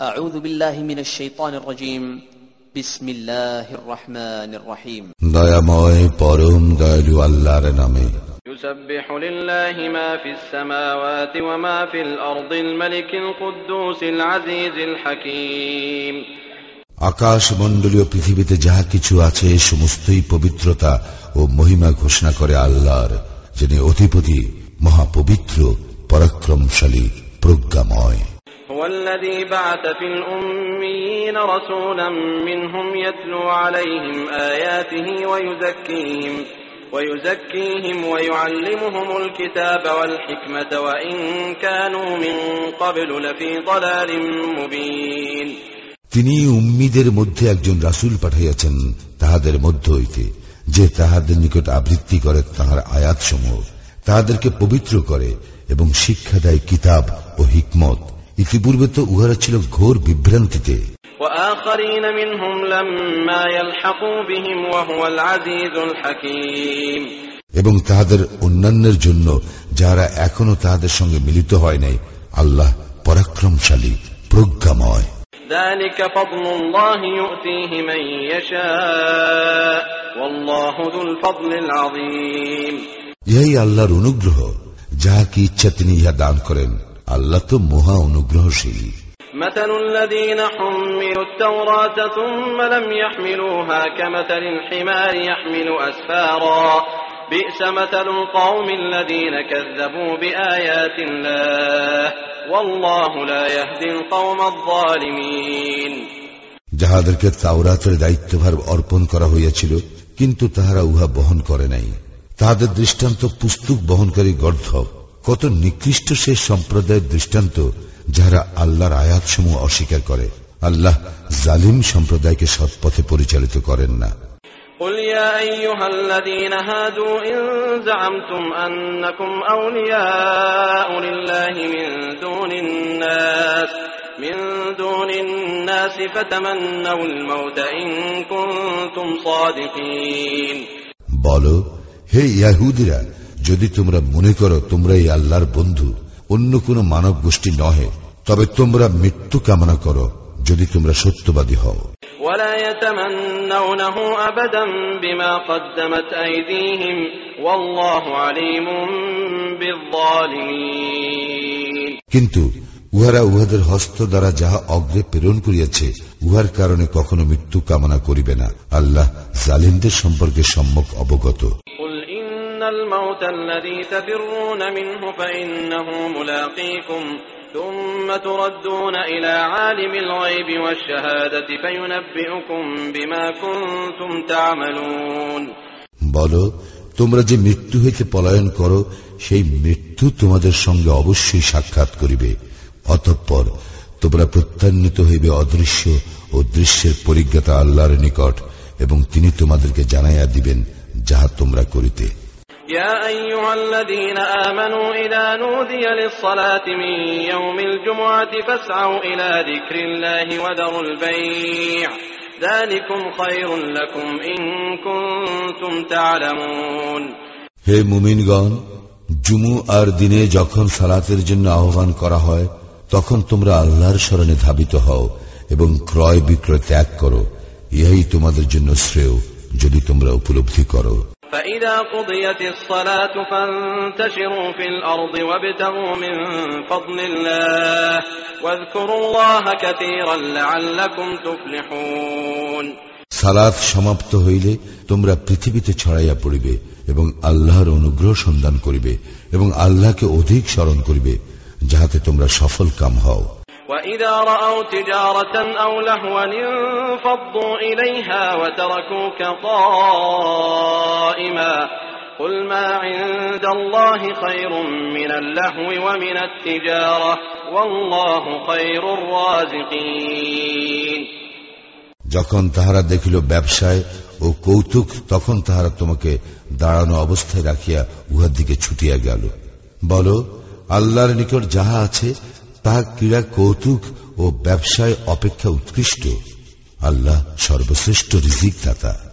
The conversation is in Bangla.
أعوذ بالله من الشيطان الرجيم بسم الله الرحمن الرحيم দয়াময় পরম দয়ালু আল্লাহর নামে يسبح لله ما في السماوات وما في الأرض الملك القدوس العزيز الحكيم আকাশ মণ্ডলীয় পৃথিবীতে যাহা কিছু আছে সমস্তই পবিত্রতা ও মহিমা ঘোষণা করে আল্লাহর যিনি অধিপতি মহাপবিত্র পরাক্রমশালী প্রজ্ঞাময় هو الذي بعث في الأميين رسولا منهم يتلو عليهم آياته ويزكيهم ويزكيهم ويعلمهم الكتاب والحكمة وإن كانوا من قبل لفي ضلال مبين তিনি উম্মিদের মধ্যে একজন রাসূল পাঠাইয়াছেন তাহাদের মধ্য হইতে যে তাহাদের নিকট আবৃত্তি করে তাহার আয়াতসমূহ তাহাদেরকে পবিত্র করে এবং শিক্ষা দেয় কিতাব ও হিকমত ইতিপূর্বে তো উহারা ছিল ঘোর বিভ্রান্তিতে। এবং তাহাদের অন্যান্যের জন্য যারা এখনও তাহাদের সঙ্গে মিলিত হয় নাই আল্লাহ পরাক্রমশালী প্রজ্ঞাময়। ইহাই আল্লাহর অনুগ্রহ যাহা কি ইচ্ছা তিনি ইহা দান করেন। আল্লাহ তো মহা অনুগ্রহশীল مثل الذين حملوا التوراة ثم لم يحملوها كمثل الحمار يحمل أسفارا بئس مثل القوم الذين كذبوا بآيات الله والله لا يهدي القوم الظالمين যাহাদেরকে তাওরাতের দায়িত্বভার অর্পণ করা হইয়াছিল কিন্তু তাহারা উহা বহন করে নাই তাহাদের দৃষ্টান্ত পুস্তক বহনকারী গর্ধব কত নিকৃষ্ট সে সম্প্রদায়ের দৃষ্টান্ত যাহারা আল্লাহর আয়াতসমূহ অস্বীকার করে আল্লাহ জালিম সম্প্রদায়কে সৎপথে পরিচালিত করেন না قل يا أيها الذين هادوا إن زعمتم أنكم أولياء لله من دون الناس من دون الناس فتمنوا الموت إن كنتم صادقين বলো হে ইয়াহুদিরা যদি তোমরা মনে করো তোমরা এই আল্লাহর বন্ধু অন্য কোন মানব গোষ্ঠী নহে তবে তোমরা মৃত্যু কামনা করো যদি তোমরা সত্যবাদী হও। কিন্তু উহারা উহাদের হস্ত দ্বারা যাহা অগ্রে প্রেরণ করিয়াছে উহার কারণে কখনো মৃত্যু কামনা করিবে না। আল্লাহ জালিমদের সম্পর্কে সম্যক অবগত। إن الموت الذي تفرون منه فإنه ملاقيكم ثم تردون إلى عالم الغيب والشهادة فينبئكم بما كنتم تعملون বলো তোমরা যে মৃত্যু হইতে পলায়ন করো সেই মৃত্যু তোমাদের সঙ্গে অবশ্যই সাক্ষাৎ করিবে অতঃপর তোমরা প্রত্যান্বিত হইবে অদৃশ্য ও দৃশ্যের পরিজ্ঞাতা আল্লাহর নিকট এবং তিনি তোমাদেরকে জানাইয়া দিবেন যাহা তোমরা করিতে يا أيها الذين آمنوا إذا نودي للصلاة من يوم الجمعة فاسعوا إلى ذكر الله وذروا البيع ذلكم خير لكم إن كنتم تعلمون হে মুমিনগণ জুমু আর দিনে যখন সালাতের জন্য আহ্বান করা হয় তখন তোমরা আল্লাহর স্মরণে ধাবিত হও এবং ক্রয় বিক্রয় ত্যাগ করো ইহাই তোমাদের জন্য শ্রেয় যদি তোমরা উপলব্ধি করো فإذا قضيت الصلاة فانتشروا في الأرض وابتغوا من فضل الله واذكروا الله كثيرا لعلكم تفلحون সালাত সমাপ্ত হইলে তোমরা পৃথিবীতে ছড়াইয়া পড়িবে এবং আল্লাহর অনুগ্রহ সন্ধান করিবে এবং আল্লাহকে অধিক স্মরণ করিবে যাহাতে তোমরা সফল কাম হও وإذا رأوا تجارة أو لهوا انفضوا إليها وتركوك قائما قل ما عند الله خير من اللهو ومن التجارة والله خير الرازقين যখন তাহারা দেখিল ব্যবসায় ও কৌতুক তখন তাহারা তোমাকে দাঁড়ানো অবস্থায় রাখিয়া উহার দিকে ছুটিয়া গেল বল আল্লাহর নিকট যাহা আছে তাহা ক্রীড়া কৌতুক ও ব্যবসায় অপেক্ষা উৎকৃষ্ট। আল্লাহ সর্বশ্রেষ্ঠ রিজিক দাতা